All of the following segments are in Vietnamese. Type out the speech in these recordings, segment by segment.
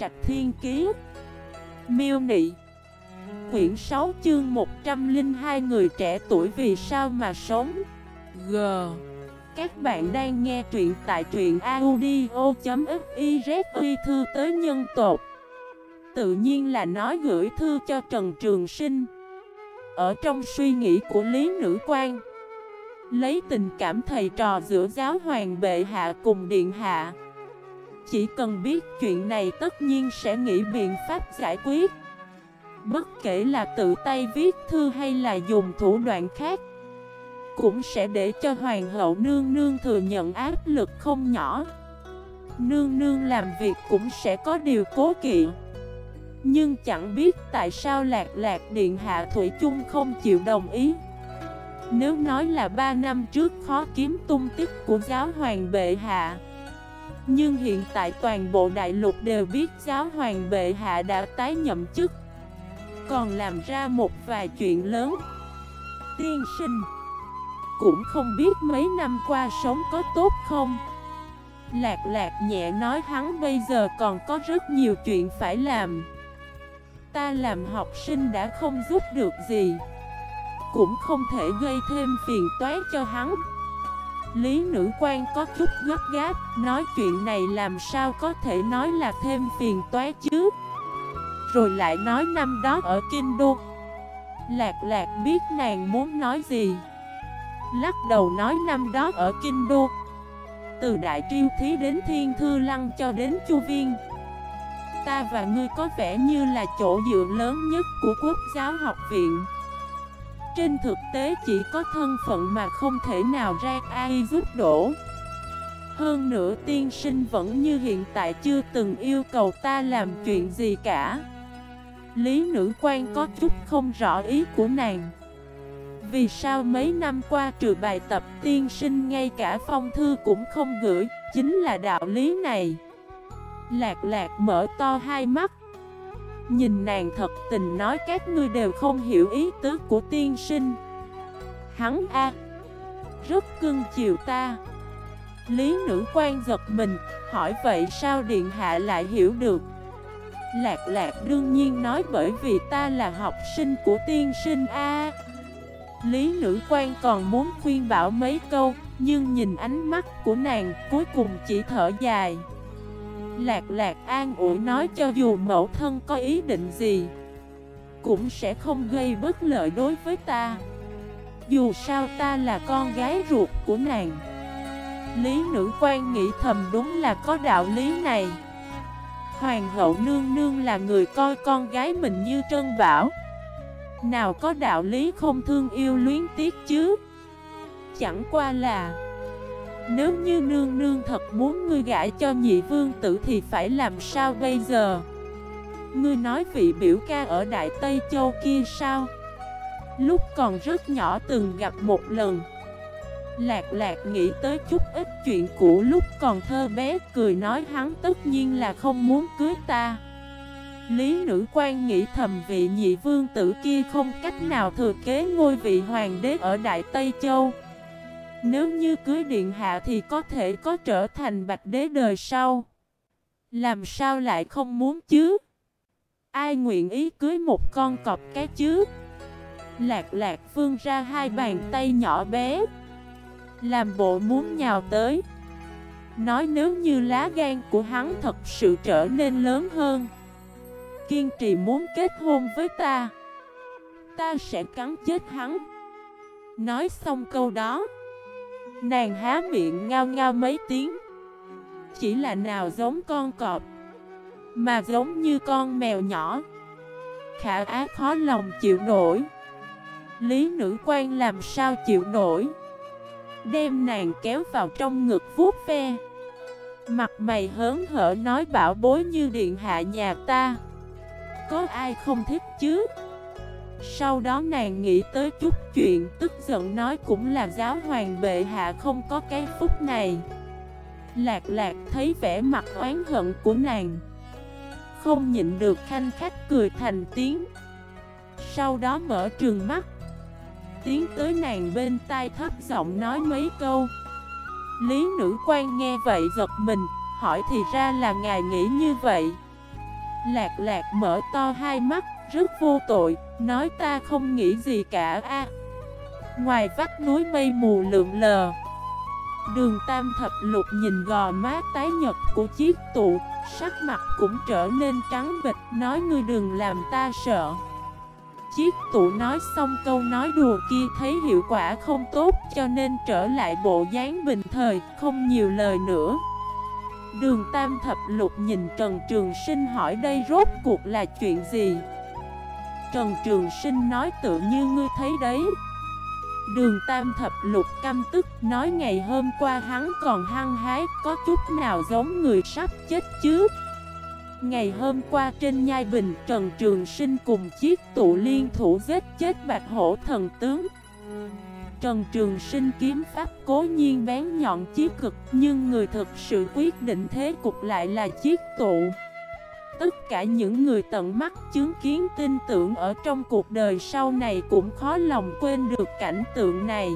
Trạch Thiên Kiế Miêu Nị. Quyển 6 chương 102 người trẻ tuổi vì sao mà sống? G. Các bạn đang nghe truyện tại truyện audio.xyz thư tới nhân tộc, Tự nhiên là nói gửi thư cho Trần Trường Sinh. Ở trong suy nghĩ của Lý Nữ quan Lấy tình cảm thầy trò giữa giáo hoàng bệ hạ cùng điện hạ. Chỉ cần biết chuyện này tất nhiên sẽ nghĩ biện pháp giải quyết. Bất kể là tự tay viết thư hay là dùng thủ đoạn khác, Cũng sẽ để cho hoàng hậu nương nương thừa nhận áp lực không nhỏ. Nương nương làm việc cũng sẽ có điều cố kỵ. Nhưng chẳng biết tại sao lạc lạc điện hạ Thủy chung không chịu đồng ý. Nếu nói là 3 năm trước khó kiếm tung tích của giáo hoàng bệ hạ nhưng hiện tại toàn bộ đại lục đều biết giáo hoàng bệ hạ đã tái nhậm chức. Còn làm ra một vài chuyện lớn. Tiên sinh, Cũng không biết mấy năm qua sống có tốt không? Lạc lạc nhẹ nói hắn bây giờ còn có rất nhiều chuyện phải làm. Ta làm học sinh đã không giúp được gì. Cũng không thể gây thêm phiền toái cho hắn. Lý nữ quan có chút gấp gáp, Nói chuyện này làm sao có thể nói là thêm phiền toái chứ? Rồi lại nói năm đó ở Kinh Đô. Lạc lạc biết nàng muốn nói gì. Lắc đầu nói năm đó ở Kinh Đô. Từ Đại Triêu Thí đến Thiên Thư Lăng cho đến Chu Viên. Ta và ngươi có vẻ như là chỗ dựa lớn nhất của Quốc giáo học viện trên thực tế chỉ có thân phận mà không thể nào ra ai giúp đổ Hơn nữa tiên sinh vẫn như hiện tại chưa từng yêu cầu ta làm chuyện gì cả. Lý nữ quan có chút không rõ ý của nàng. Vì sao mấy năm qua trừ bài tập tiên sinh ngay cả phong thư cũng không gửi, Chính là đạo lý này? Lạc lạc mở to hai mắt. Nhìn nàng thật tình nói các ngươi đều không hiểu ý tứ của tiên sinh. Hắn a, Rất cưng chiều ta. Lý nữ quan giật mình, Hỏi vậy sao điện hạ lại hiểu được? Lạc lạc đương nhiên nói bởi vì ta là học sinh của tiên sinh A. Lý nữ quan còn muốn khuyên bảo mấy câu, Nhưng nhìn ánh mắt của nàng cuối cùng chỉ thở dài. Lạc lạc an ủi nói cho dù mẫu thân có ý định gì, Cũng sẽ không gây bất lợi đối với ta. Dù sao ta là con gái ruột của nàng. Lý nữ quan nghĩ thầm đúng là có đạo lý này. Hoàng hậu nương nương là người coi con gái mình như trân bảo. Nào có đạo lý không thương yêu luyến tiếc chứ? Chẳng qua là nếu như nương nương thật muốn ngươi gả cho nhị vương tử thì phải làm sao bây giờ? Ngươi nói vị biểu ca ở Đại Tây Châu kia sao? Lúc còn rất nhỏ từng gặp một lần Lạc lạc nghĩ tới chút ít chuyện cũ lúc còn thơ bé Cười nói hắn tất nhiên là không muốn cưới ta Lý nữ quan nghĩ thầm vị nhị vương tử kia không cách nào thừa kế ngôi vị hoàng đế ở Đại Tây Châu nếu như cưới điện hạ thì có thể có trở thành bạch đế đời sau. Làm sao lại không muốn chứ? Ai nguyện ý cưới một con cọp cái chứ? Lạc lạc phương ra hai bàn tay nhỏ bé. Làm bộ muốn nhào tới. Nói nếu như lá gan của hắn thật sự trở nên lớn hơn. Kiên trì muốn kết hôn với ta. Ta sẽ cắn chết hắn. Nói xong câu đó. Nàng há miệng ngao ngao mấy tiếng. Chỉ là nào giống con cọp, Mà giống như con mèo nhỏ. Khả á khó lòng chịu nổi. Lý nữ quan làm sao chịu nổi? Đem nàng kéo vào trong ngực vuốt ve. Mặt mày hớn hở nói bảo bối như điện hạ nhà ta. Có ai không thích chứ? Sau đó nàng nghĩ tới chút chuyện tức giận nói cũng là giáo hoàng bệ hạ không có cái phúc này. Lạc lạc thấy vẻ mặt oán hận của nàng. Không nhịn được khanh khách cười thành tiếng. Sau đó mở trường mắt. Tiến tới nàng bên tai thấp giọng nói mấy câu. Lý nữ quan nghe vậy giật mình Hỏi thì ra là ngài nghĩ như vậy. Lạc lạc mở to hai mắt, rất vô tội, nói ta không nghĩ gì cả a. Ngoài vách núi mây mù lượn lờ Đường tam thập lục nhìn gò má tái nhật của chiếc tụ Sắc mặt cũng trở nên trắng bịch Nói ngươi đừng làm ta sợ. Chiếc tụ nói xong câu nói đùa kia thấy hiệu quả không tốt Cho nên trở lại bộ dáng bình thời Không nhiều lời nữa. Đường tam thập lục nhìn Trần Trường Sinh hỏi đây rốt cuộc là chuyện gì? Trần Trường Sinh nói tự như ngươi thấy đấy. Đường tam thập lục căm tức nói ngày hôm qua hắn còn hăng hái, có chút nào giống người sắp chết chứ? Ngày hôm qua trên nhai bình, Trần Trường Sinh cùng chiếc tụ liên thủ giết chết bạch hổ thần tướng. Trần Trường Sinh kiếm pháp cố nhiên bén nhọn chí cực, Nhưng người thực sự quyết định thế cục lại là chiếc tụ Tất cả những người tận mắt chứng kiến tin tưởng ở trong cuộc đời sau này cũng khó lòng quên được cảnh tượng này.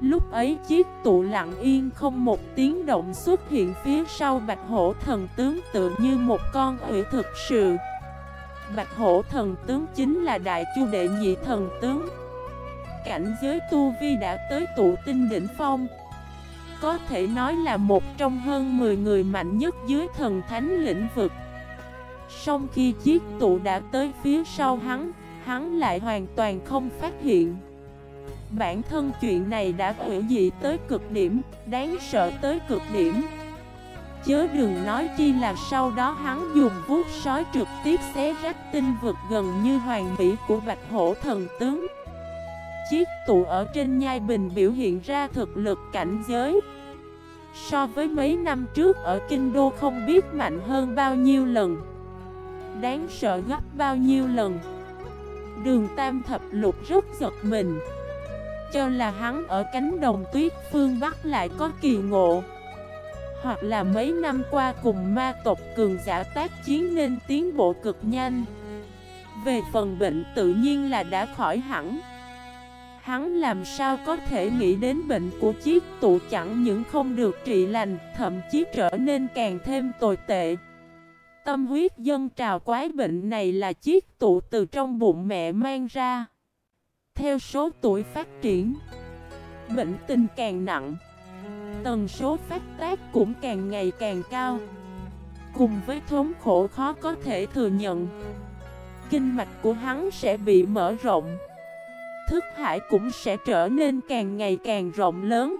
Lúc ấy chiếc tụ lặng yên không một tiếng động xuất hiện phía sau bạch hổ thần tướng tự như một con ủy thực sự. Bạch hổ thần tướng chính là đại chu đệ nhị thần tướng. Cảnh giới tu vi đã tới tụ tinh đỉnh phong. Có thể nói là một trong hơn 10 người mạnh nhất dưới thần thánh lĩnh vực. Song khi chiếc tụ đã tới phía sau hắn, hắn lại hoàn toàn không phát hiện. Bản thân chuyện này đã hữu dị tới cực điểm, đáng sợ tới cực điểm. Chớ đừng nói chi là sau đó hắn dùng vuốt sói trực tiếp xé rách tinh vực gần như hoàng mỹ của bạch hổ thần tướng. Chiếc tụ ở trên nhai bình biểu hiện ra thực lực cảnh giới. So với mấy năm trước ở Kinh Đô không biết mạnh hơn bao nhiêu lần. Đáng sợ gấp bao nhiêu lần? Đường Tam Thập Lục rất giật mình. Cho là hắn ở cánh đồng tuyết phương Bắc lại có kỳ ngộ. Hoặc là mấy năm qua cùng ma tộc cường giả tác chiến nên tiến bộ cực nhanh. Về phần bệnh tự nhiên là đã khỏi hẳn. Hắn làm sao có thể nghĩ đến bệnh của chiếc tụ chẳng những không được trị lành, Thậm chí trở nên càng thêm tồi tệ. Tâm huyết dân trào quái bệnh này là chiếc tụ từ trong bụng mẹ mang ra. Theo số tuổi phát triển, bệnh tình càng nặng, tần số phát tác cũng càng ngày càng cao. Cùng với thống khổ khó có thể thừa nhận, kinh mạch của hắn sẽ bị mở rộng. Thức hải cũng sẽ trở nên càng ngày càng rộng lớn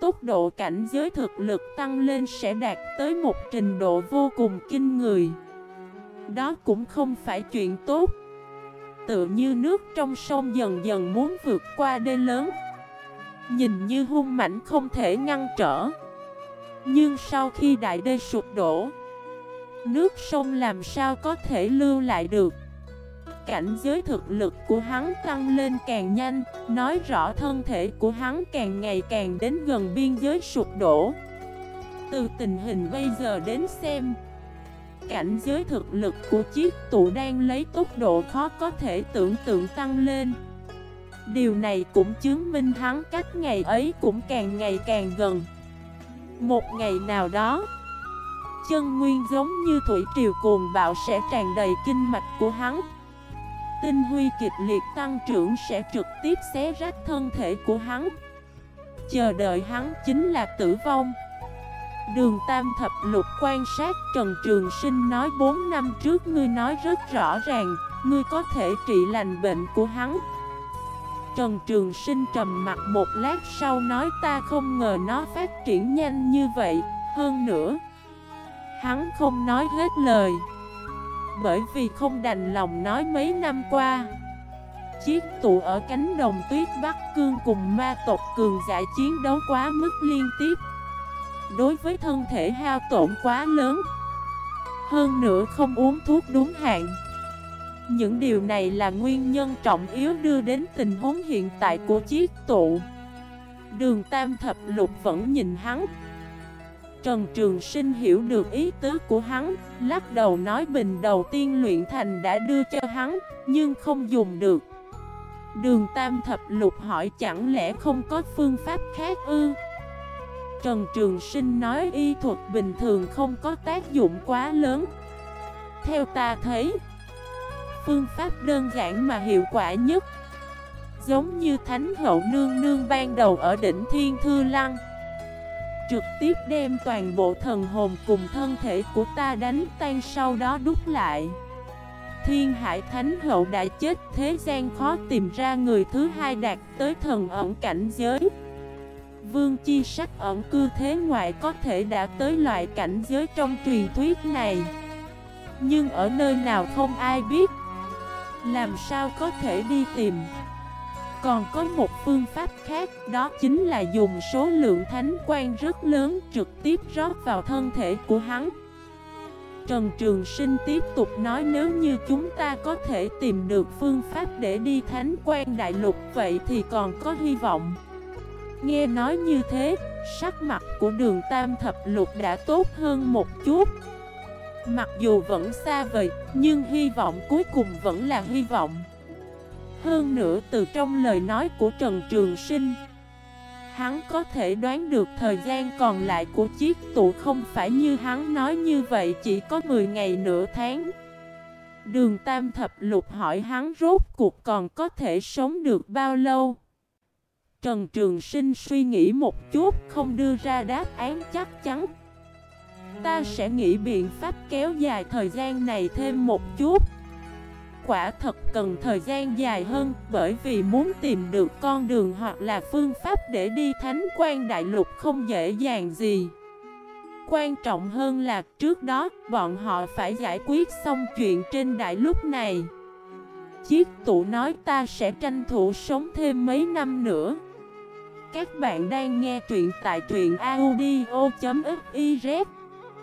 tốc độ cảnh giới thực lực tăng lên sẽ đạt tới một trình độ vô cùng kinh người. Đó cũng không phải chuyện tốt. Tự như nước trong sông dần dần muốn vượt qua đê lớn. Nhìn như hung mảnh không thể ngăn trở. Nhưng sau khi đại đê sụp đổ, nước sông làm sao có thể lưu lại được cảnh giới thực lực của hắn tăng lên càng nhanh, nói rõ thân thể của hắn càng ngày càng đến gần biên giới sụp đổ. Từ tình hình bây giờ đến xem, cảnh giới thực lực của chiếc tụ đang lấy tốc độ khó có thể tưởng tượng tăng lên. Điều này cũng chứng minh hắn cách ngày ấy cũng càng ngày càng gần. Một ngày nào đó, chân nguyên giống như thủy triều cuồng bạo sẽ tràn đầy kinh mạch của hắn. Tinh huy kịch liệt tăng trưởng sẽ trực tiếp xé rách thân thể của hắn. Chờ đợi hắn chính là tử vong. Đường Tam Thập Lục quan sát Trần Trường Sinh nói 4 năm trước ngươi nói rất rõ ràng, Ngươi có thể trị lành bệnh của hắn. Trần Trường Sinh trầm mặt một lát sau nói ta không ngờ nó phát triển nhanh như vậy, Hơn nữa, Hắn không nói hết lời bởi vì không đành lòng nói mấy năm qua. Chiếc tụ ở cánh đồng tuyết Bắc Cương cùng ma tộc cường giả chiến đấu quá mức liên tiếp. Đối với thân thể hao tổn quá lớn, Hơn nữa không uống thuốc đúng hạn. Những điều này là nguyên nhân trọng yếu đưa đến tình huống hiện tại của chiếc tụ Đường Tam Thập Lục vẫn nhìn hắn. Trần Trường Sinh hiểu được ý tứ của hắn, lắc đầu nói bình đầu tiên luyện thành đã đưa cho hắn, nhưng không dùng được. Đường Tam Thập Lục hỏi chẳng lẽ không có phương pháp khác ư? Trần Trường Sinh nói y thuật bình thường không có tác dụng quá lớn. theo ta thấy Phương pháp đơn giản mà hiệu quả nhất Giống như Thánh Hậu Nương Nương ban đầu ở đỉnh Thiên Thư Lăng Trực tiếp đem toàn bộ thần hồn cùng thân thể của ta đánh tan sau đó đúc lại. Thiên Hải Thánh Hậu đã chết, thế gian khó tìm ra người thứ hai đạt tới thần ẩn cảnh giới. Vương Chi Sách ẩn cư thế ngoại có thể đã tới loại cảnh giới trong truyền thuyết này. Nhưng ở nơi nào không ai biết, Làm sao có thể đi tìm? Còn có một phương pháp khác Đó chính là dùng số lượng thánh quan rất lớn Trực tiếp rót vào thân thể của hắn. Trần Trường Sinh tiếp tục nói nếu như chúng ta có thể tìm được phương pháp để đi thánh quan đại lục vậy thì còn có hy vọng. Nghe nói như thế, sắc mặt của đường tam thập lục đã tốt hơn một chút. Mặc dù vẫn xa vời, nhưng hy vọng cuối cùng vẫn là hy vọng. Hơn nữa từ trong lời nói của Trần Trường Sinh, Hắn có thể đoán được thời gian còn lại của chiếc tụ không phải như hắn nói như vậy, chỉ có 10 ngày nửa tháng. Đường Tam Thập Lục hỏi hắn rốt cuộc còn có thể sống được bao lâu? Trần Trường Sinh suy nghĩ một chút, không đưa ra đáp án chắc chắn. Ta sẽ nghĩ biện pháp kéo dài thời gian này thêm một chút. Quả thật cần thời gian dài hơn Bởi vì muốn tìm được con đường hoặc là phương pháp để đi thánh quan đại lục không dễ dàng gì. Quan trọng hơn là trước đó bọn họ phải giải quyết xong chuyện trên đại lúc này. Chiếc tụ nói ta sẽ tranh thủ sống thêm mấy năm nữa. Các bạn đang nghe truyện tại truyện audio.fif